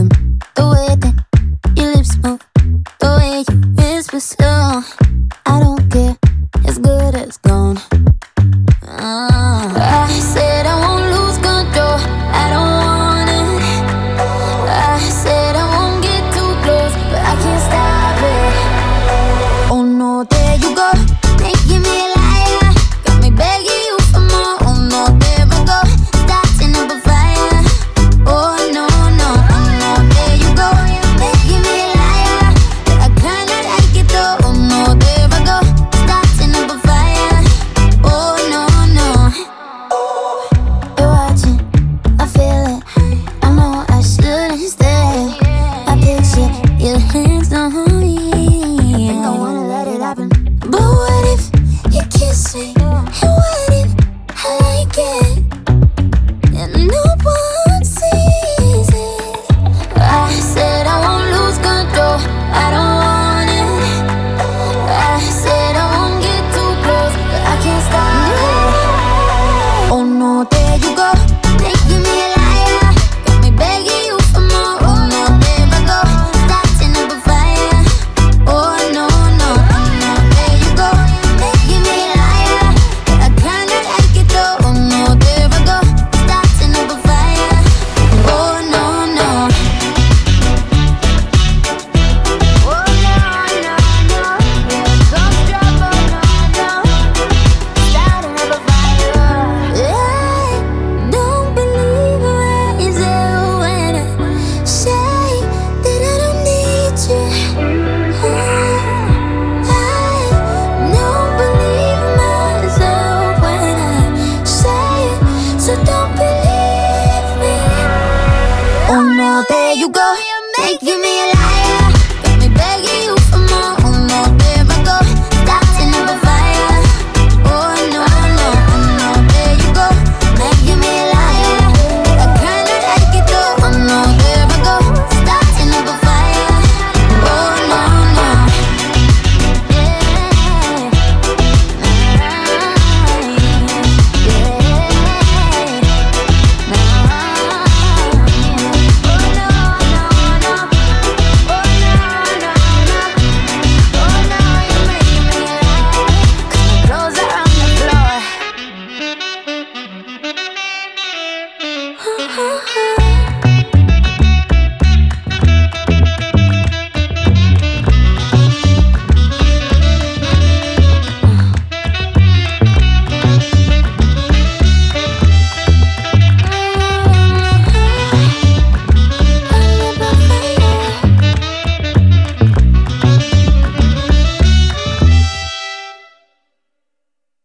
rhythm, the way that your lips move, the way you whisper slow. You go, making me. Oh.